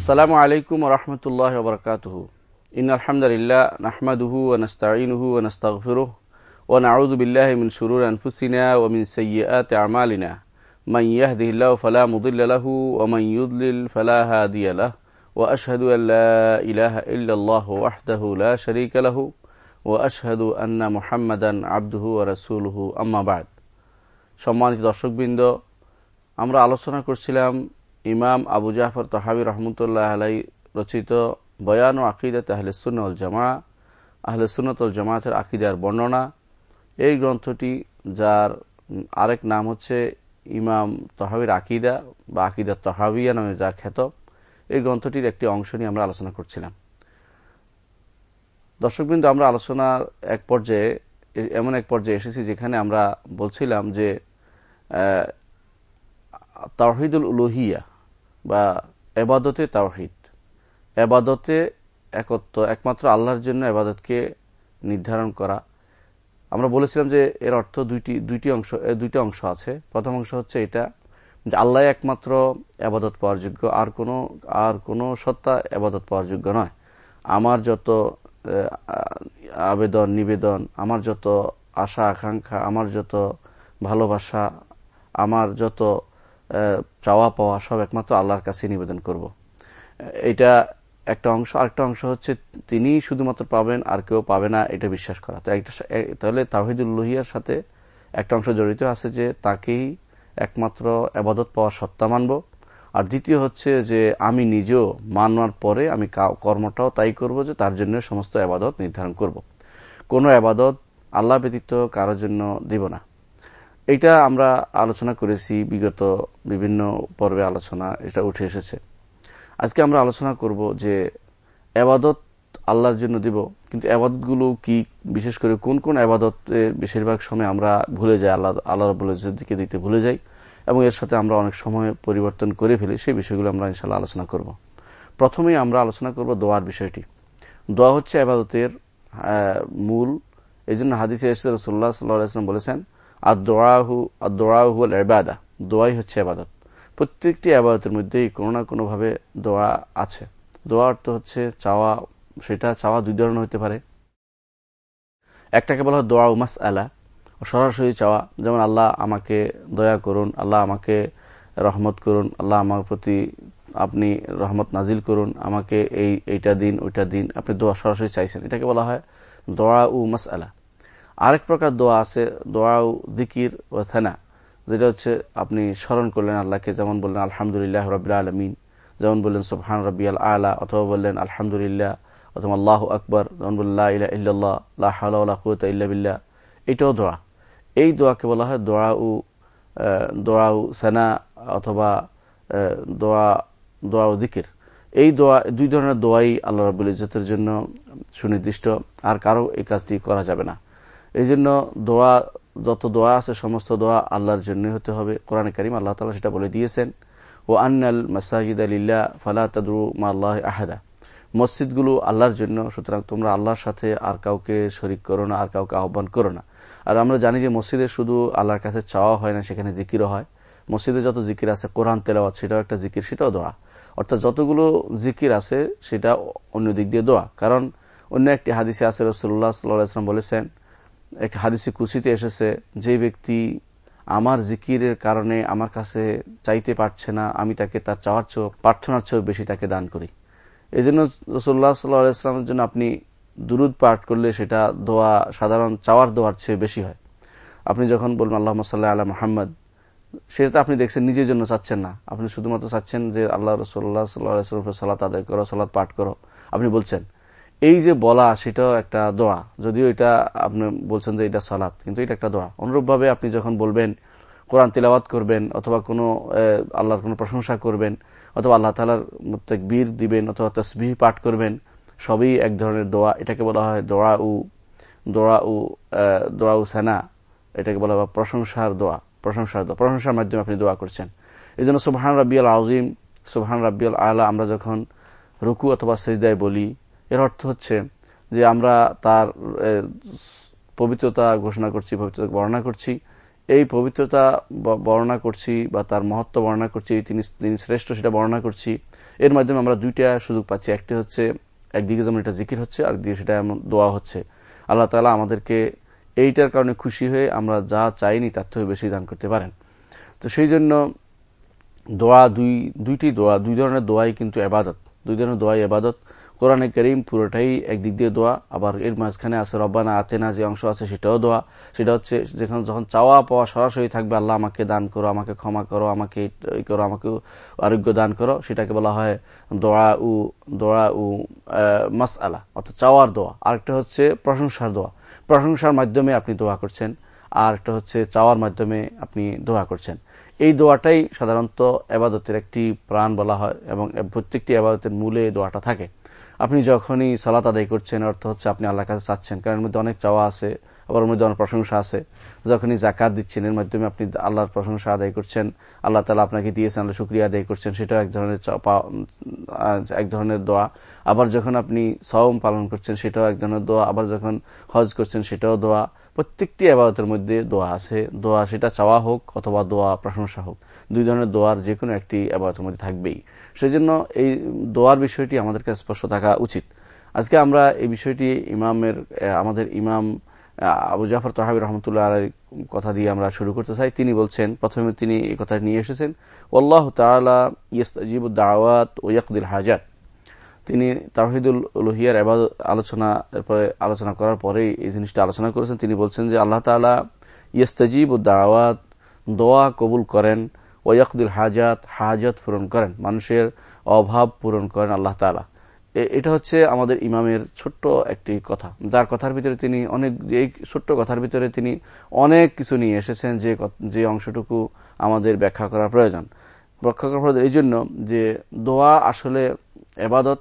السلام عليكم ورحمة الله وبركاته. إن الحمد لله نحمده ونستعينه ونستغفره ونعوذ بالله من شرور أنفسنا ومن سيئات أعمالنا. من يهده الله فلا مضل له ومن يضلل فلا هادي له. وأشهد أن لا إله إلا الله وحده لا شريك له. وأشهد أن محمدا عبده ورسوله. أما بعد সম্মানিত দর্শকবৃন্দ আমরা আলোচনা كرسلام ইমাম আবু জাফর তহাবি রহমতুল্লাহ আলাই রচিত বয়ান ও আকিদা তাহলে সুনল জামা আহলে সুন্নতল জামাতের আকিদার বর্ণনা। এই গ্রন্থটি, যার আরেক নাম হচ্ছে ইমাম তহাবির আকিদা বা আকিদা তহাবিয়া নামে যা খ্যাত, এই গ্রন্থটির একটি অংশ নিয়ে আমরা আলোচনা করছিলাম। দর্শকবৃন্দ, আমরা আলোচনার এক পর্যায়ে, এমন এক পর্যায়ে এসেছি যেখানে আমরা বলছিলাম যে তাওহিদুল উলুহিয়া বা এবাদতে তাওহিদ। এবাদতে একত্র, একমাত্র আল্লাহর জন্য এবাদতকে নির্ধারণ করা। আমরা বলেছিলাম যে এর অর্থ দুইটি দুইটি অংশ দুইটি অংশ আছে। প্রথম অংশ হচ্ছে এটা যে আল্লাহ একমাত্র আবাদত পাওয়ার যোগ্য আর কোনো আর কোনো সত্তা আবাদত পাওয়ার যোগ্য নয়। আমার যত আবেদন, নিবেদন, আমার যত আশা, আকাঙ্ক্ষা, আমার যত ভালোবাসা, আমার যত চাওয়া পাওয়া সব একমাত্র আল্লাহর কাছে নিবেদন করব। এটা একটা অংশ আরেকটা অংশ হচ্ছে তিনি শুধুমাত্র পাবেন আর কেউ পাবে না, এটা বিশ্বাস করা তো একটা তাহলে তাহিদুল্লোহিয়ার সাথে একটা অংশ জড়িত আছে যে তাকেই একমাত্র আবাদত পাওয়ার সত্তা মানব আর দ্বিতীয় হচ্ছে যে আমি নিজেও মানার পরে আমি কর্মটাও তাই করব যে তার জন্য সমস্ত আবাদত নির্ধারণ করব। কোনো আবাদত আল্লাহ ব্যতীত কারোর জন্য দিব না এটা আমরা আলোচনা করেছি বিগত বিভিন্ন পর্বে আলোচনা, এটা উঠে এসেছে। আজকে আমরা আলোচনা করব যে আবাদত আল্লাহর জন্য দিব, কিন্তু আবাদতগুলো কি, বিশেষ করে কোন কোন আবাদতের বেশিরভাগ সময় আমরা ভুলে যাই, আল্লাহ আল্লাহ রবুল্লাহ দিকে দিতে ভুলে যাই, এবং এর সাথে আমরা অনেক সময় পরিবর্তন করে ফেলি, সেই বিষয়গুলো আমরা ইনশাল্লাহ আলোচনা করব। প্রথমেই আমরা আলোচনা করব দোয়ার বিষয়টি। দোয়া হচ্ছে আবাদতের মূল। এই জন্য হাদিসে রসুল্লাহ সাল্লাহাম বলেছেন আর দোয়াহু আর দোয়াই হচ্ছে আবাদত প্রত্যেকটি আবাদতের মধ্যেই কোনো না কোনো ভাবে দোয়া আছে। দোয়া অর্থ হচ্ছে চাওয়া, সেটা চাওয়া দুই ধরনের হতে পারে। একটাকে বলা হয় দোয়া উমাস আলা সরাসরি চাওয়া। যেমন, আল্লাহ আমাকে দয়া করুন, আল্লাহ আমাকে রহমত করুন, আল্লাহ আমার প্রতি আপনি রহমত নাজিল করুন, আমাকে এই, এইটা দিন, ওইটা দিন, আপনি দোয়া সরাসরি চাইছেন। এটাকে বলা হয় দোয়া উ মাস আলা আরেক প্রকার দোয়া আছে দোয়া উ দিকির ও থানা যেটা হচ্ছে আপনি স্মরণ করলেন আল্লাহকে, যেমন বললেন আলহামদুলিল্লাহ রবিল আলমিন, যেমন বললেন সুবহান রবি আল আলা অথবা বললেন আলহামদুলিল্লাহ, অথবা আল্লাহ আকবর, যেমন বললেন ইল্লাহ ইল্লা এটাও দোয়া। এই দোয়াকে বলা হয় দোয়া উ দোয়া উ সেনা, অথবা দোয়া দোয়া উ দিকের। এই দোয়া, দুই ধরনের দোয়াই আল্লাহ রাবুল ইজতের জন্য সুনির্দিষ্ট, আর কারও এই কাজটি করা যাবে না। এই জন্য দোয়া, যত দোয়া আছে, সমস্ত দোয়া আল্লাহর জন্য হতে হবে। কোরআন করিম আল্লাহ তালা সেটা বলে দিয়েছেন ও আন্নাল মাসাজিদ আলিল্লা ফালা তাদরু মা আল্লাহ আহাদা। মসজিদগুলো আল্লাহর জন্য, সুতরাং তোমরা আল্লাহর সাথে আর কাউকে শরিক করো না, আর কাউকে আহ্বান করো না। আর আমরা জানি যে মসজিদে শুধু আল্লাহর কাছে চাওয়া হয় না, সেখানে জিকিরও হয়। মসজিদে যত জিকির আছে, কোরআন তেলাওয়াত, সেটাও একটা জিকির, সেটাও দোয়া। অর্থাৎ যতগুলো জিকির আছে, সেটা অন্য দিক দিয়ে দোয়া। কারণ অন্য একটি হাদিসে আছে রসুল্লাহ সাল্লাম বলেছেন এক হাদিসে কুচিতে এসেছে, যে ব্যক্তি আমার জিকিরের কারণে আমার কাছে চাইতে পারছে না, আমি তাকে তার চাওয়ার চেয়েও, প্রার্থনার চেয়েও বেশি তাকে দান করি। এই জন্য রসুল্লাহ সাল্লাহ ইসলামের জন্য আপনি দুরুদ পাঠ করলে সেটা দোয়া, সাধারণ চাওয়ার দোয়ার চেয়ে বেশি হয়। আপনি যখন বলবেন আল্লাহ সাল্লাহ আল্লাহ মোহাম্মদ সেটা আপনি দেখছেন, নিজের জন্য চাচ্ছেন না। আপনি শুধুমাত্র চাচ্ছেন যে, আল্লাহ রসুল্লাহ সাল্লাহ সাল্লাত আদায় করো সাল্লাত পাঠ করো। আপনি বলছেন এই যে বলা, সেটাও একটা দোয়া। যদিও এটা আপনি বলছেন যে এটা সালাত, কিন্তু এটা একটা দোয়া। অনুরূপভাবে আপনি যখন বলবেন, কোরআন তিলাবাত করবেন, অথবা কোনো আল্লাহর কোনো প্রশংসা করবেন, অথবা আল্লাহ তালার বীর দিবেন, অথবা তসবিহ পাঠ করবেন, সবই এক ধরনের দোয়া। এটাকে বলা হয় দোয়া উ দোয়া উ দোয়া উ সেনা। এটাকে বলা হয় প্রশংসার দোয়া প্রশংসার দোয়া। প্রশংসার মাধ্যমে আপনি দোয়া করছেন। এই জন্য সুবহান রাব্বিয়াল আজিম সুবহান রাব্বিয়াল আলা আমরা যখন রুকু অথবা সেজদায় বলি এর অর্থ হচ্ছে যে আমরা তার পবিত্রতা ঘোষণা করছি, পবিত্রতা বর্ণনা করছি। এই পবিত্রতা বর্ণনা করছি বা তার মহত্ব বর্ণনা করছি তিনি তিনি শ্রেষ্ঠ সেটা বর্ণনা করছি। এর মাধ্যমে আমরা দুইটা সুযোগ পাচ্ছি। একটি হচ্ছে, একদিকে যেমন এটা জিকির হচ্ছে আর একদিকে সেটা এমন দোয়া হচ্ছে। আল্লাহ তালা আমাদেরকে এইটার কারণে খুশি হয়ে আমরা যা চাইনি তার থেকে বেশি দান করতে পারেন। তো সেই জন্য দোয়া দুই, দুইটি দোয়া, দুই ধরনের দোয়াই কিন্তু এবাদত। দুই ধরনের দোয়াই এবাদত। কোরআনে করিম পুরোটাই একদিক দিয়ে দোয়া, আবার এর মাঝখানে আছে, রব্বানা আতেনা যে অংশ আছে সেটাও দোয়া। সেটা হচ্ছে যেখানে যখন চাওয়া পাওয়া সরাসরি থাকবে, আল্লাহ আমাকে দান করো, আমাকে ক্ষমা করো, আমাকে করো, আমাকে আরোগ্য দান করো। সেটাকে বলা হয় দোয়া উ দোয়া উ মাস আলা অর্থাৎ চাওয়ার দোয়া। আরেকটা হচ্ছে প্রশংসার দোয়া। প্রশংসার মাধ্যমে আপনি দোয়া করছেন আর একটা হচ্ছে চাওয়ার মাধ্যমে আপনি দোয়া করছেন। এই দোয়াটাই সাধারণত আবাদতের একটি প্রাণ বলা হয় এবং প্রত্যেকটি আবাদতের মূলে দোয়াটা থাকে। আপনি যখনই সালাত আদায় করছেন, অর্থ হচ্ছে আপনি আল্লাহর কাছে চাচ্ছেন। কারণ এর মধ্যে অনেক চাওয়া আছে, আবার মধ্যে অনেক প্রশংসা আছে। যখনই জাকাত দিচ্ছেন, এর মাধ্যমে আপনি আল্লাহর প্রশংসা আদায় করছেন, আল্লাহ তালা আপনাকে দিয়েছেন, আল্লাহ শুক্রিয়া আদায় করছেন, সেটাও এক ধরনের এক ধরনের দোয়া। আবার যখন আপনি সওম পালন করছেন, সেটাও এক ধরনের দোয়া। আবার যখন হজ করছেন, সেটাও দোয়া। প্রত্যেকটি আবাদতের মধ্যে দোয়া আছে। দোয়া সেটা চাওয়া হোক অথবা দোয়া প্রশংসা হোক, দুই ধরনের দোয়ার যে কোনো একটি আবাদতের মধ্যে থাকবেই। সেজন্য এই দোয়ার বিষয়টি আমাদের কাছে স্পষ্ট থাকা উচিত। আজকে আমরা এই বিষয়টি ইমামের আমাদের ইমাম আবু জাফর তহাবি রহমতুল্লাহ আলের কথা দিয়ে আমরা শুরু করতে চাই। তিনি বলছেন, প্রথমে তিনি এই কথা নিয়ে এসেছেন ওল্লাহ তালা ইয়স্তাজিবুদ দাওয়াত ও ইয়াকুদুল হাজাত। তিনি তাহিদুল লোহিয়ার এবার আলোচনা, এরপরে আলোচনা করার পরে এই জিনিসটা আলোচনা করেছেন। তিনি বলছেন যে, আল্লাহ তালা ইয়স্তাজিব দাওয়াত, দোয়া কবুল করেন ওয়াকুদুল হাজাত হাজাত পূরণ করেন, মানুষের অভাব পূরণ করেন আল্লাহ তালা এটা হচ্ছে আমাদের ইমামের ছোট্ট একটি কথা। যার কথার ভিতরে তিনি অনেক, এই ছোট্ট কথার ভিতরে তিনি অনেক কিছু নিয়ে এসেছেন যে যে অংশটুকু আমাদের ব্যাখ্যা করা প্রয়োজন। ব্যাখ্যা করা প্রয়োজন এই জন্য যে দোয়া আসলে এবাদত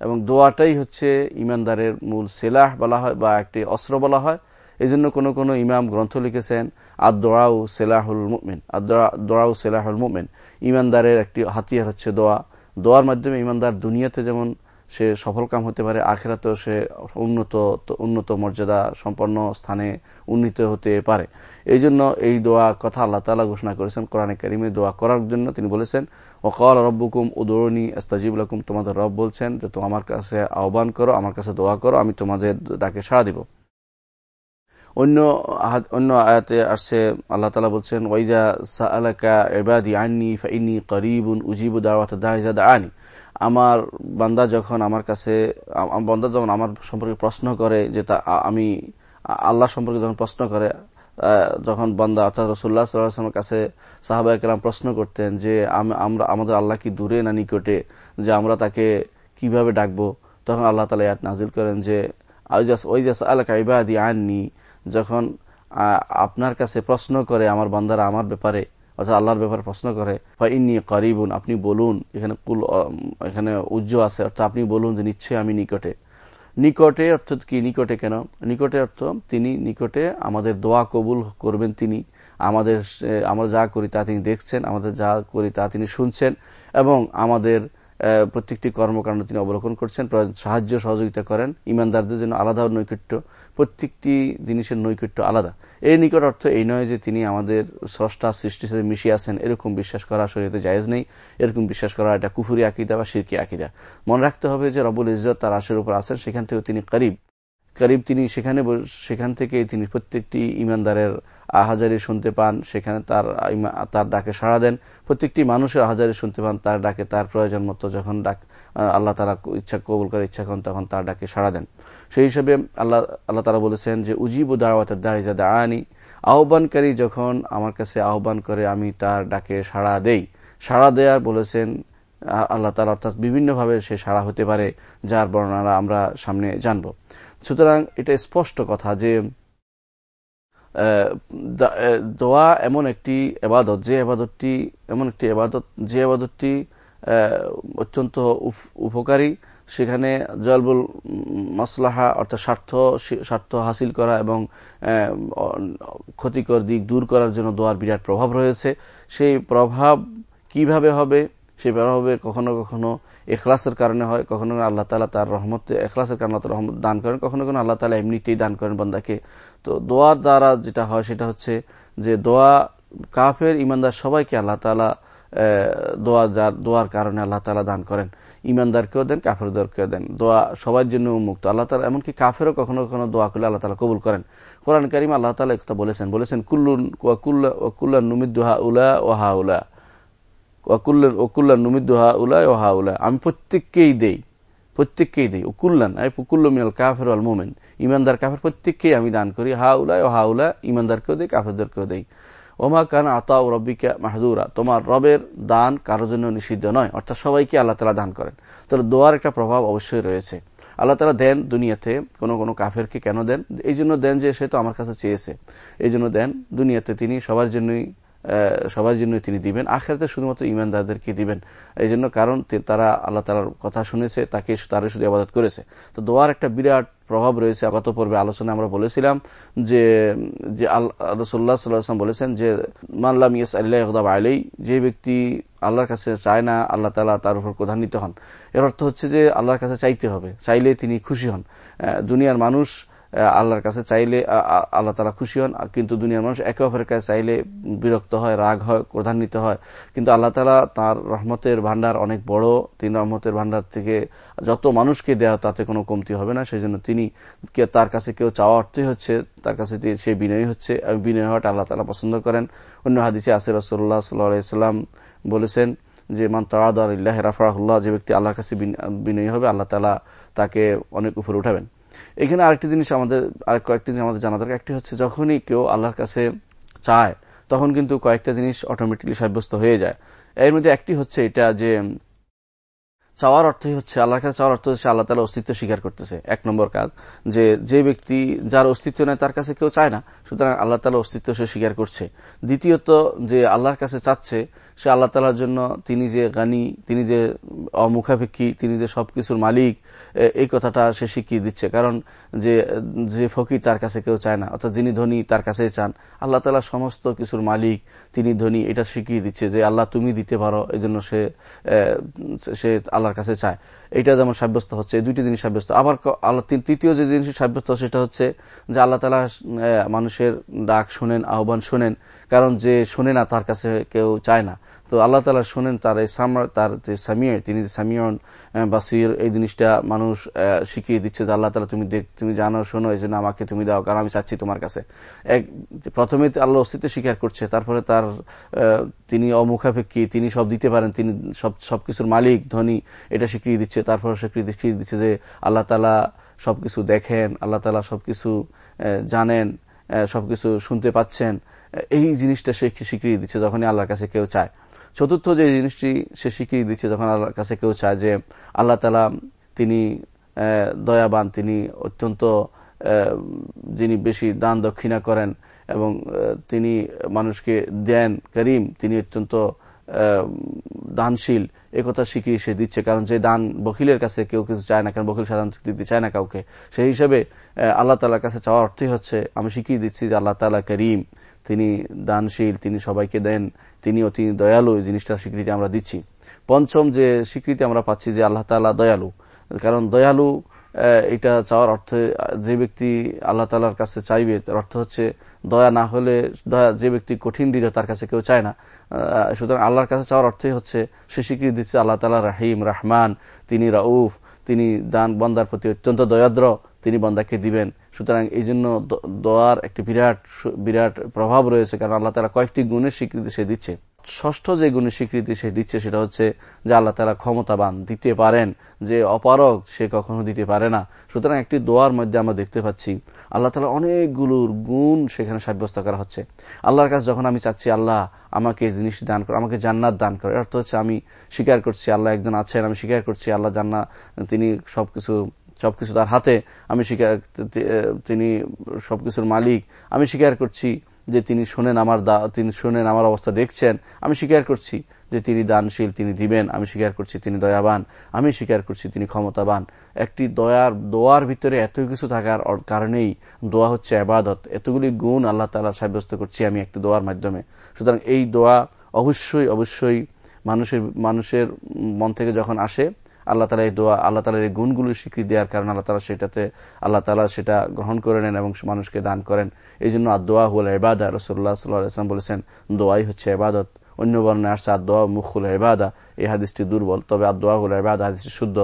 এবং দোয়াটাই হচ্ছে ইমানদারের মূল সেলাহ বলা হয় বা একটি অস্ত্র বলা হয়। এই জন্য কোনো কোনো ইমাম গ্রন্থ লিখেছেন আর দোয়াউ সেলাহুল মুমিন দোয়াউ সেলাহুল মুমিন। ইমানদারের একটি হাতিয়ার হচ্ছে দোয়া। দোয়ার মাধ্যমে ইমানদার দুনিয়াতে যেমন সে সফল কাম হতে পারে, আখেরাতেও সে উন্নত উন্নত মর্যাদা সম্পন্ন স্থানে উন্নীত হতে পারে। এই জন্য এই দোয়া কথা আল্লাহ তালা ঘোষণা করেছেন কোরআনে কারিমে। দোয়া করার জন্য তিনি বলেছেন ওকাল রব্বুকুম উদরণী আস্তাজিবুলাকুম তোমাদের রব বলছেন যে তো আমার কাছে আহ্বান করো, আমার কাছে দোয়া করো, আমি তোমাদের ডাকে সাড়া দিব। অন্য অন্য আয়াতে আসছে, আল্লাহ তালা বলছেন, ওয়াইজা সালাকা এবাদি আননি ফাইনি করিবুন উজিবু দাওয়াত দাহিজাদ আনি আমার বান্দা যখন আমার কাছে বান্দা যখন আমার সম্পর্কে প্রশ্ন করে যে তা আমি, আল্লাহ সম্পর্কে যখন প্রশ্ন করে যখন বান্দা অর্থাৎ রসুল্লাহ সাল্লাহামের কাছে সাহাবা একরাম প্রশ্ন করতেন যে আমরা, আমাদের আল্লাহ কি দূরে না নিকটে, যে আমরা তাকে কীভাবে ডাকবো? তখন আল্লাহ তালা ইয়াত নাজিল করেন যে ওইজাস আল্লাহ ইবাদি আননি যখন আপনার কাছে প্রশ্ন করে আমার বান্দারা আমার ব্যাপারে, অর্থাৎ আল্লাহর ব্যাপারে প্রশ্ন করে বা ইন্নি করিবুন আপনি বলুন, এখানে কুল এখানে উজ্জ আছে, অর্থাৎ আপনি বলুন যে নিশ্চয়ই আমি নিকটে। নিকটে অর্থাৎ কি, নিকটে কেন? নিকটে অর্থ তিনি নিকটে আমাদের দোয়া কবুল করবেন তিনি, আমাদের আমরা যা করি তা তিনি দেখছেন, আমাদের যা করি তা তিনি শুনছেন, এবং আমাদের প্রত্যেকটি কর্মকাণ্ড তিনি অবলোকন করছেন সাহায্য সহযোগিতা করেন, ইমানদারদের জন্য আলাদা নৈকট্য প্রত্যেকটি জিনিসের নৈকট্য আলাদা। এই নিকট অর্থ এই নয় যে তিনি আমাদের স্রষ্টা, সৃষ্টির সাথে মিশিয়ে আছেন, এরকম বিশ্বাস করা শরীরে জায়েজ নেই। এরকম বিশ্বাস করা এটা কুফুরি আকিদা বা শিরকি আকিদা। মনে রাখতে হবে যে রবুল ইজত তার আশের উপর আছেন, সেখান থেকেও তিনি করিব। করিব তিনি সেখানে সেখান থেকে তিনি প্রত্যেকটি ইমানদারের আহাজারি শুনতে পান, সেখানে তার তার ডাকে সাড়া দেন। প্রত্যেকটি মানুষের আহাজারি শুনতে পান, তার ডাকে তার প্রয়োজন মতো যখন ডাক আল্লাহ তারা ইচ্ছা কবুল করে ইচ্ছা করেন, তখন তার ডাকে সাড়া দেন। সেই হিসাবে আল্লাহ আল্লাহ তারা বলেছেন যে, উজিব দাওয়াতের দাঁড়িয়ে যা আহ্বানকারী যখন আমার কাছে আহ্বান করে, আমি তার ডাকে সাড়া দেই। সাড়া দেয়ার বলেছেন আল্লাহ তালা অর্থাৎ বিভিন্নভাবে সে সাড়া হতে পারে, যার বর্ণনা আমরা সামনে জানব। সুতরাং এটা স্পষ্ট কথা যে দোয়া এমন একটি এবাদত, যে এবাদতটি, এমন একটি এবাদত, যে এবাদতটি অত্যন্ত উপকারী। সেখানে জলবুল মাসলাহা, অর্থাৎ স্বার্থ স্বার্থ হাসিল করা এবং ক্ষতিকর দিক দূর করার জন্য দোয়ার বিরাট প্রভাব রয়েছে। সেই প্রভাব কীভাবে হবে? সেই প্রভাবে কখনো কখনো এখলাসের কারণে হয়, কখনো আল্লাহ তালা তার রহমত, এখলাসের কারণে রহমত দান করেন, কখনো কখনো আল্লাহ তালা এমনিতেই দান করেন বন্দাকে। তো দোয়ার দ্বারা যেটা হয় সেটা হচ্ছে যে দোয়া, কাফের, ইমানদার সবাইকে আল্লাহ তালা দোয়া দোয়ার কারণে আল্লাহ তালা দান করেন। ইমানদারকেও দেন, কাফেরদেরকেও দেন। দোয়া সবার জন্য উন্মুক্ত। আল্লাহ তালা এমনকি কাফেরও কখনো কখনো দোয়া করলে আল্লাহ তালা কবুল করেন। কোরআন করিম আল্লাহ তালা একটা বলেছেন বলেছেন, কুল্লুন কুল্লা নুমিদুহা উলা ওহা উলা ওকুল্লান নুমিদুহা উলা ওহা উলা আমি প্রত্যেককেই দেই প্রত্যেককেই দেই। ওকুল্লান কুল্ল মিনাল কাফের আল মোমেন। ইমানদার কাফের প্রত্যেককেই আমি দান করি। হা উলা ও হা উলা ইমানদারকেও দেই, কাফেরদেরকেও দেই। ওমা কান আতা ও রব্বিকা মাহদুরা। তোমার রবের দান কারোর জন্য নিষিদ্ধ নয়, অর্থাৎ সবাইকে আল্লাহ তালা দান করেন। তাহলে দোয়ার একটা প্রভাব অবশ্যই রয়েছে। আল্লাহ তালা দেন দুনিয়াতে, কোন কোন কাফেরকে কেন দেন? এই জন্য দেন যে সে তো আমার কাছে চেয়েছে। এই জন্য দেন দুনিয়াতে তিনি সবার জন্যই সবার জন্য তিনি দিবেন। আখেরাতে শুধুমাত্র ইমানদারদেরকে দিবেন। এই জন্য কারণ তারা আল্লাহ তালার কথা শুনেছে, তাকে তারা শুধু আবাদত করেছে। তো দোয়ার একটা বিরাট প্রভাব রয়েছে। গত পর্বে আলোচনা আমরা বলেছিলাম যে যে রসুল্লাহ সাল্লাম বলেছেন যে মানলাম ইয়েস আল্লাহ আলাই যে ব্যক্তি আল্লাহর কাছে চায় না, আল্লাহ তালা তার উপর প্রধান্বিত হন। এর অর্থ হচ্ছে যে, আল্লাহর কাছে চাইতে হবে। চাইলে তিনি খুশি হন। দুনিয়ার মানুষ আল্লাহর কাছে চাইলে আল্লাহ তালা খুশি হন। কিন্তু দুনিয়ার মানুষ একে অপরের কাছে চাইলে বিরক্ত হয়, রাগ হয়, ক্রধান্বিত হয়। কিন্তু আল্লাহ তালা তার রহমতের ভান্ডার অনেক বড়। তিনি রহমতের ভান্ডার থেকে যত মানুষকে দেওয়া তাতে কোনো কমতি হবে না। সেই জন্য তিনি তার কাছে কেউ চাওয়া অর্থই হচ্ছে, তার কাছে সে বিনয়ী হচ্ছে। বিনয় হওয়াটা আল্লাহ তালা পছন্দ করেন। অন্য হাদিসে আসে রসল্লাহ সাল্লাম বলেছেন যে, মান তাওয়াদ ইল্লাহ রাফাহুল্লাহ যে ব্যক্তি আল্লাহর কাছে বিনয়ী হবে, আল্লাহ তালা তাকে অনেক উপরে উঠাবেন। এখানে আরেকটি জিনিস আমাদের, আর কয়েকটি জিনিস আমাদের জানা দরকার। একটি হচ্ছে, যখনই কেউ আল্লাহর কাছে চায়, তখন কিন্তু কয়েকটা জিনিস অটোমেটিকলি সাব্যস্ত হয়ে যায়। এর মধ্যে একটি হচ্ছে এটা যে, চাওয়ার অর্থই হচ্ছে, আল্লাহর কাছে চাওয়ার অর্থ হচ্ছে আল্লাহ তালা অস্তিত্ব স্বীকার করতেছে। এক নম্বর কাজ, যে যে ব্যক্তি যার অস্তিত্ব নেয় তার কাছে কেউ চায় না, সুতরাং আল্লাহ তালা অস্তিত্ব সে স্বীকার করছে। দ্বিতীয়ত, যে আল্লাহর কাছে চাচ্ছে সে আল্লাহ তালার জন্য তিনি যে গানি, তিনি যে অমুখাপেক্ষী, তিনি যে সবকিছুর মালিক এই কথাটা সে শিখিয়ে দিচ্ছে। কারণ যে যে ফকির তার কাছে কেউ চায় না, অর্থাৎ যিনি ধনী তার কাছে চান। আল্লাহ তালা সমস্ত কিছুর মালিক, তিনি ধনী, এটা শিখিয়ে দিচ্ছে যে, আল্লাহ, তুমি দিতে পারো এই জন্য সে সে আল্লাহর কাছে চায়। এটা যেমন সাব্যস্ত হচ্ছে দুইটি জিনিস সাব্যস্ত। আবার আল্লাহ তৃতীয় যে জিনিস সাব্যস্ত সেটা হচ্ছে যে আল্লাহ তালা মানুষের ডাক শোনেন, আহ্বান শোনেন। কারণ যে শোনে না, তার কাছে কেউ চায় না। তো আল্লাহ তালা শোনেন তার এই তার যে সামিয়, তিনি যে সামিয়ন বাসির এই জিনিসটা মানুষ শিখিয়ে দিচ্ছে যে আল্লাহ তালা তুমি তুমি জানো, শোনো, এই জন্য আমাকে তুমি দাও, কারণ আমি চাচ্ছি তোমার কাছে। এক প্রথমে আল্লাহ অস্তিত্ব স্বীকার করছে, তারপরে তার তিনি অমুখাপেক্ষী, তিনি সব দিতে পারেন, তিনি সব, সবকিছুর মালিক, ধনী, এটা স্বীকৃতি দিচ্ছে, তারপরে স্বীকৃতি দিচ্ছে যে আল্লাহ তালা সবকিছু দেখেন, আল্লাহ তালা সবকিছু জানেন। সবকিছু শুনতে পাচ্ছেন এই জিনিসটা সে স্বীকৃতি দিচ্ছে যখনই আল্লাহর কাছে কেউ চায়। চতুর্থ যে জিনিসটি সে স্বীকৃতি দিচ্ছে যখন আল্লাহর কাছে কেউ চায় যে আল্লাহ তালা তিনি দয়াবান, তিনি অত্যন্ত যিনি বেশি দান দক্ষিণা করেন এবং তিনি মানুষকে দেন, করিম, তিনি অত্যন্ত দানশীল এ কথা শিখিয়ে সে দিচ্ছে। কারণ যে দান বকিলের কাছে কেউ কিছু চায় না, কারণ বকিল সাধারণত দিতে চায় না কাউকে। সেই হিসেবে আল্লাহ তালার কাছে চাওয়ার অর্থই হচ্ছে, আমি শিখিয়ে দিচ্ছি যে আল্লাহ তালা করিম, তিনি দানশীল, তিনি সবাইকে দেন, তিনি অতি দয়ালু, এই জিনিসটার স্বীকৃতি আমরা দিচ্ছি। পঞ্চম যে স্বীকৃতি আমরা পাচ্ছি যে আল্লাহ তালা দয়ালু। কারণ দয়ালু এটা চাওয়ার অর্থে, যে ব্যক্তি আল্লাহ তালার কাছে চাইবে, তার অর্থ হচ্ছে দয়া না হলে দয়া, যে ব্যক্তি কঠিন দিতে তার কাছে কেউ চায় না। সুতরাং আল্লাহর কাছে চাওয়ার অর্থই হচ্ছে, সে স্বীকৃতি দিচ্ছে আল্লাহ তালা রাহিম, রহমান, তিনি রাউফ, তিনি দান বন্দার প্রতি অত্যন্ত দয়াদ্র, তিনি বন্দাকে দিবেন। সুতরাং এই জন্য দোয়ার একটি বিরাট বিরাট প্রভাব রয়েছে, কারণ আল্লাহ তালা কয়েকটি গুণের স্বীকৃতি সে দিচ্ছে। ষষ্ঠ যে গুণের স্বীকৃতি সে দিচ্ছে সেটা হচ্ছে যে আল্লাহ তালা ক্ষমতাবান, দিতে পারেন। যে অপারক সে কখনো দিতে পারে না। সুতরাং একটি দোয়ার মধ্যে আমরা দেখতে পাচ্ছি, আল্লাহ তালা অনেকগুলোর গুণ সেখানে সাব্যস্ত করা হচ্ছে। আল্লাহর কাছে যখন আমি চাচ্ছি, আল্লাহ আমাকে এই জিনিসটি দান করো, আমাকে জান্নাত দান করো অর্থ হচ্ছে আমি স্বীকার করছি, আল্লাহ একজন আছেন, আমি স্বীকার করছি, আল্লাহ জান্না তিনি সবকিছু সবকিছু তার হাতে, আমি স্বীকার তিনি সবকিছুর মালিক, আমি স্বীকার করছি। যে তিনি শোনেন আমার তিনি শোনেন আমার অবস্থা দেখছেন, আমি স্বীকার করছি যে তিনি দানশীল, তিনি দিবেন, আমি স্বীকার করছি তিনি দয়াবান, আমি স্বীকার করছি তিনি ক্ষমতাবান। একটি দয়ার, দোয়ার ভিতরে এত কিছু থাকার কারণেই দোয়া হচ্ছে আবাদত এতগুলি গুণ আল্লাহ তালা সাব্যস্ত করছি আমি একটি দোয়ার মাধ্যমে। সুতরাং এই দোয়া অবশ্যই অবশ্যই মানুষের মানুষের মন থেকে যখন আসে আল্লাহ তালা এই দোয়া, আল্লাহ তালার এই গুণগুলো স্বীকৃতি দেওয়ার কারণে আল্লাহ তালা সেটাতে, আল্লাহ তালা সেটা গ্রহণ করে নেন এবং মানুষকে দান করেন। এই জন্য দোয়া হল এবাদা রসুল্লাহ সাল্লাহাম বলেছেন, দোয়াই হচ্ছে এবাদত অন্য বর্ণে আসছে আদোয়া মুখুল এবাদা এই হাদিসটি দুর্বল, তবে আদোয়া হল এবাদা হাদিসটি শুদ্ধ।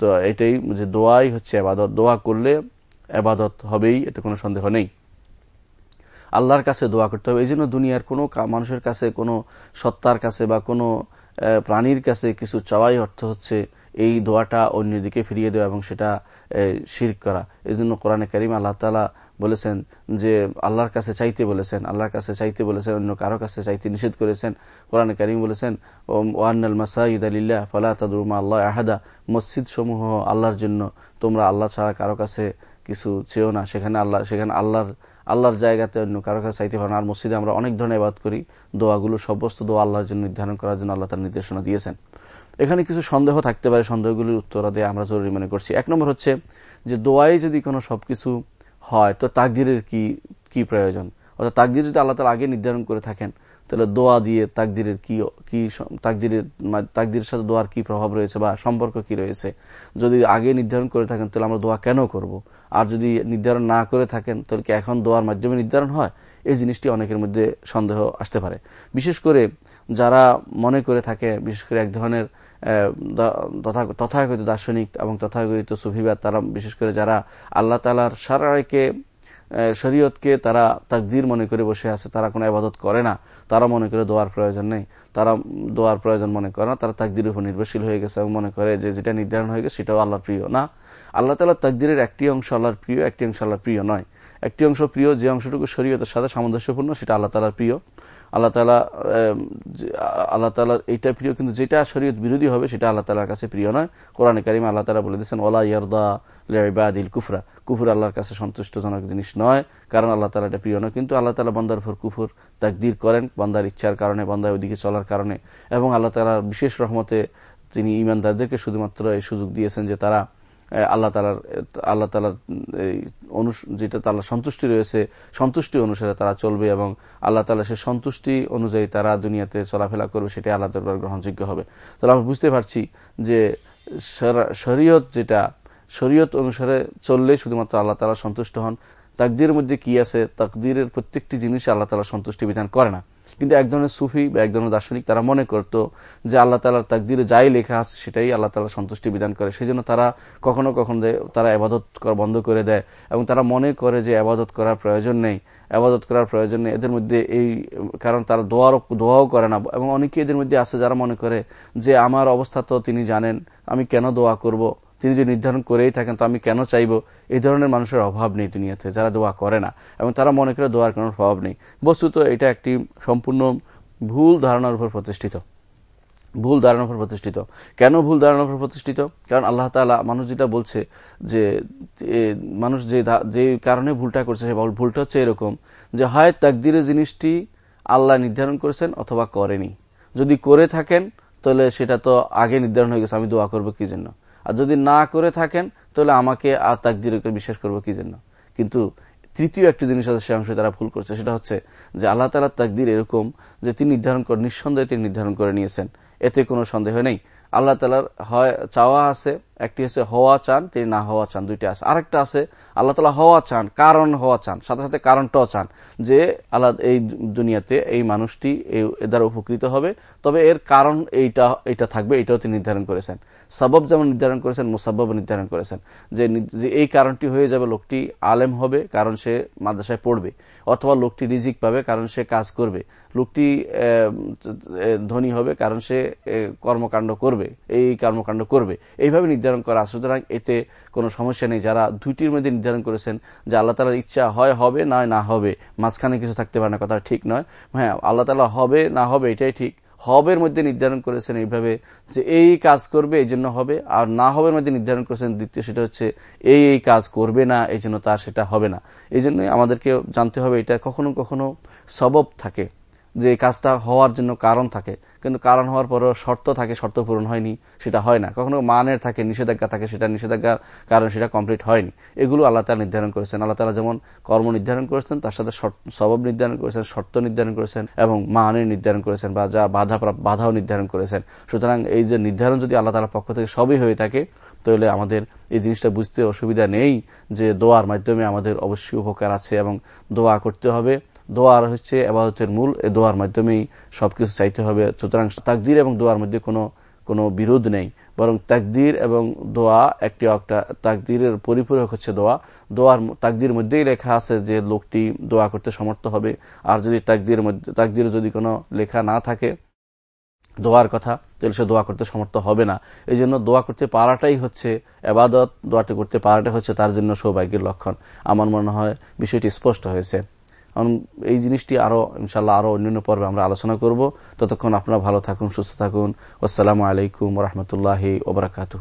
তো এটাই যে দোয়াই হচ্ছে এবাদত দোয়া করলে এবাদত হবেই, এতে কোনো সন্দেহ নেই। আল্লাহর কাছে দোয়া করতে হবে। এই জন্য দুনিয়ার কোনো মানুষের কাছে কোনো সত্তার কাছে বা কোনো প্রাণীর কাছে কিছু চাওয়াই অর্থ হচ্ছে এই দোয়াটা অন্যদিকে ফিরিয়ে দেওয়া এবং সেটা শির করা। এই জন্য কোরআনে করিম আল্লাহ তালা বলেছেন যে, আল্লাহর কাছে চাইতে বলেছেন, আল্লাহর কাছে চাইতে বলেছেন, অন্য কারও কাছে চাইতে নিষেধ করেছেন। কোরআনে করিম বলেছেন ওয়ান্নাল মাসাইদ আলিল্লাহ ফালা তাদুরমা আল্লাহ আহাদা। মসজিদ সমূহ আল্লাহর জন্য, তোমরা আল্লাহ ছাড়া কারও কাছে কিছু চেয়েও না। সেখানে আল্লাহ, সেখানে আল্লাহর আল্লাহর জায়গাতে অন্য কারও কাছে চাইতে পারেন আর মসজিদে আমরা অনেক ধরনের বাদ করি। দোয়াগুলো সমস্ত দোয়া আল্লাহর জন্য নির্ধারণ করার জন্য আল্লাহ তার নির্দেশনা দিয়েছেন। এখানে কিছু সন্দেহ থাকতে পারে, সন্দেহগুলির উত্তর দিয়ে আমরা জরুরি মনে করছি। এক নম্বর হচ্ছে যে দোয়াই যদি কোনো সবকিছু হয়, তো তাকদিরের কি কি প্রয়োজন? অর্থাৎ তাকদির যদি আল্লাহ তালা আগে নির্ধারণ করে থাকেন, তাহলে দোয়া দিয়ে তাকদিরের কি কি তাকদিরের তাকদিরের সাথে দোয়ার কি প্রভাব রয়েছে বা সম্পর্ক কি রয়েছে? যদি আগে নির্ধারণ করে থাকেন, তাহলে আমরা দোয়া কেন করব? আর যদি নির্ধারণ না করে থাকেন, তাহলে কি এখন দোয়ার মাধ্যমে নির্ধারণ হয়? এই জিনিসটি অনেকের মধ্যে সন্দেহ আসতে পারে। বিশেষ করে যারা মনে করে থাকে, বিশেষ করে এক ধরনের তথাগত দার্শনিক এবং তথাগত সুফিবাদ তারা, বিশেষ করে যারা আল্লাহ তালার সারাকে শরীয়তকে তারা তাকদির মনে করে বসে আছে, তারা কোনো আবাদত করে না। তারা মনে করে দোয়ার প্রয়োজন নেই। তারা দোয়ার প্রয়োজন মনে করে না। তারা তাকদির উপর নির্ভরশীল হয়ে গেছে এবং মনে করে যে যেটা নির্ধারণ হয়ে গেছে সেটাও আল্লাহর প্রিয় না। আল্লাহ তালা তাকদিরের একটি অংশ আল্লাহর প্রিয়, একটি অংশ আল্লাহর প্রিয় নয়। একটি অংশ প্রিয়, যে অংশটুকু শরীয়তের সাথে সামঞ্জস্যপূর্ণ সেটা আল্লাহ তালার প্রিয়। আল্লাহ তালা আল্লাহ তালার এইটা প্রিয় কিন্তু যেটা শরীয়ত বিরোধী হবে সেটা আল্লাহ তালার কাছে প্রিয় নয়। কোরআন কারিমা আল্লাহ তালা বলে দিচ্ছেন ওলা ইয়ারদা লেবাদিল কুফরা। কুফুর আল্লাহর কাছে সন্তুষ্টজনক জিনিস নয়, কারণ আল্লাহ তালা এটা প্রিয় নয়। কিন্তু আল্লাহ তালা বন্দার ফর কুফুর তাকদির করেন, বন্দার ইচ্ছার কারণে, বন্দার ওদিকে চলার কারণে। এবং আল্লাহ তালার বিশেষ রহমতে তিনি ইমানদারদেরকে শুধুমাত্র এই সুযোগ দিয়েছেন যে তারা আল্লাহ তালার আল্লাহ তালার যেটা তাল্লাহ সন্তুষ্টি রয়েছে, সন্তুষ্টি অনুসারে তারা চলবে এবং আল্লাহ তালা সে সন্তুষ্টি অনুযায়ী তারা দুনিয়াতে চলাফেরা করবে, সেটাই আল্লাহ দরবার গ্রহণযোগ্য হবে। তাহলে আমরা বুঝতে পারছি যে শরীয়ত যেটা, শরীয়ত অনুসারে চললে শুধুমাত্র আল্লাহ তালা সন্তুষ্ট হন তাকদির মধ্যে কি আছে? তাকদিরের প্রত্যেকটি জিনিস আল্লাহ তালা সন্তুষ্টি বিধান করে না। কিন্তু এক ধরনের সুফি বা এক ধরনের দার্শনিক তারা মনে করত যে আল্লাহ তালার তাকদিরে যাই লেখা আছে সেটাই আল্লাহ তালা সন্তুষ্টি বিধান করে। সেই জন্য তারা কখনো কখনো তারা আবাদত বন্ধ করে দেয় এবং তারা মনে করে যে আবাদত করার প্রয়োজন নেই। আবাদত করার প্রয়োজন নেই। এদের মধ্যে এই কারণ তারা দোয়ারও দোয়াও করে না। এবং অনেকে এদের মধ্যে আছে যারা মনে করে যে, আমার অবস্থা তো তিনি জানেন, আমি কেন দোয়া করব? তিনি যদি নির্ধারণ করেই থাকেন, তো আমি কেন চাইব? এই ধরনের মানুষের অভাব নেই দুনিয়াতে, যারা দোয়া করে না। এবং তারা মনে করে দোয়ার কোনো অভাব নেই। বস্তুত এটা একটি সম্পূর্ণ ভুল ধারণার উপর প্রতিষ্ঠিত। ভুল ধারণার উপর প্রতিষ্ঠিত। কেন ভুল ধারণার উপর প্রতিষ্ঠিত? কারণ আল্লাহ তালা মানুষ যেটা বলছে যে মানুষ যে যে কারণে ভুলটা করছে, সে ভুলটা হচ্ছে এরকম যে, হয় তাকদিরের জিনিসটি আল্লাহ নির্ধারণ করেছেন অথবা করেনি। যদি করে থাকেন, তাহলে সেটা তো আগে নির্ধারণ হয়ে গেছে, আমি দোয়া করব কি জন্য? আর যদি না করে থাকেন, তাহলে আমাকে আর তাকদির বিশ্বাস করব কি জন্য? কিন্তু তৃতীয় একটি জিনিস আছে সে অংশে তারা ভুল করছে, সেটা হচ্ছে যে আল্লাহ তালার তাকদির এরকম যে তিনি নির্ধারণ করে, নিঃসন্দেহে তিনি নির্ধারণ করে নিয়েছেন। এতে কোনো সন্দেহ নেই। আল্লাহ তালার হয়, চাওয়া আছে একটি হচ্ছে হওয়া চান, তিনি না হওয়া চান, দুইটা আছে। আরেকটা আছে আল্লাহ তালা হওয়া চান, কারণ হওয়া চান, সাথে সাথে কারণটাও চান যে আল্লাহ এই দুনিয়াতে এই মানুষটি দ্বারা উপকৃত হবে। তবে এর কারণ এইটা এটা থাকবে, এটাও তিনি নির্ধারণ করেছেন। সাবব যেমন নির্ধারণ করেছেন মুসাব্বব নির্ধারণ করেছেন যে এই কারণটি হয়ে যাবে, লোকটি আলেম হবে কারণ সে মাদ্রাসায় পড়বে, অথবা লোকটি রিজিক পাবে কারণ সে কাজ করবে, লোকটি ধনী হবে কারণ সে কর্মকাণ্ড করবে, এই কর্মকাণ্ড করবে। এইভাবে নির্ধারণ করা। সুতরাং এতে কোনো সমস্যা নেই। যারা দুইটির মধ্যে নির্ধারণ করেছেন, যে আল্লাহ তালার ইচ্ছা হয় হবে নয় না হবে, মাঝখানে কিছু থাকতে পারে না কথা ঠিক নয়। হ্যাঁ আল্লাহ তালা হবে না হবে এটাই ঠিক। হবের মধ্যে নির্ধারণ করেছেন এইভাবে যে এই কাজ করবে এই জন্য হবে। আর না হবের মধ্যে নির্ধারণ করেছেন দ্বিতীয়, সেটা হচ্ছে এই এই কাজ করবে না এই জন্য তার সেটা হবে না। এই জন্যই আমাদেরকে জানতে হবে, এটা কখনো কখনো সবব থাকে। যে কাজটা হওয়ার জন্য কারণ থাকে, কিন্তু কারণ হওয়ার পরেও শর্ত থাকে, শর্ত পূরণ হয়নি, সেটা হয় না। কখনো মানের থাকে, নিষেধাজ্ঞা থাকে, সেটা নিষেধাজ্ঞার কারণ সেটা কমপ্লিট হয়নি। এগুলো আল্লাহ তালা নির্ধারণ করেছেন। আল্লাহ তালা যেমন কর্ম নির্ধারণ করেছেন, তার সাথে স্বভাব নির্ধারণ করেছেন, শর্ত নির্ধারণ করেছেন এবং মানের নির্ধারণ করেছেন বা যা বাধা বাধাও নির্ধারণ করেছেন। সুতরাং এই যে নির্ধারণ যদি আল্লাহ তালার পক্ষ থেকে সবই হয়ে থাকে, তাহলে আমাদের এই জিনিসটা বুঝতে অসুবিধা নেই যে দোয়ার মাধ্যমে আমাদের অবশ্যই উপকার আছে এবং দোয়া করতে হবে। দোয়ার হচ্ছে আবাদতের মূল, এ দোয়ার মাধ্যমেই সবকিছু চাইতে হবে। সুতরাং তাকদির এবং দোয়ার মধ্যে কোনো কোনো বিরোধ নেই। বরং তাকদির এবং দোয়া একটি একটা তাকদিরের পরিপূরক হচ্ছে দোয়া। দোয়ার তাকদির মধ্যেই লেখা আছে যে লোকটি দোয়া করতে সমর্থ হবে। আর যদি তাকদির মধ্যে, তাকদির যদি কোনো লেখা না থাকে, দোয়ার কথা, তাহলে সে দোয়া করতে সমর্থ হবে না। এই জন্য দোয়া করতে পারাটাই হচ্ছে এবাদত, দোয়াটি করতে পারাটাই হচ্ছে তার জন্য সৌভাগ্যের লক্ষণ। আমার মনে হয় বিষয়টি স্পষ্ট হয়েছে। এই জিনিসটি আরও ইনশাল্লাহ আরও অন্যান্য পর্বে আমরা আলোচনা করব। ততক্ষণ আপনারা ভালো থাকুন, সুস্থ থাকুন। আসসালামু আলাইকুম রহমতুল্লাহ ওবরাকাতু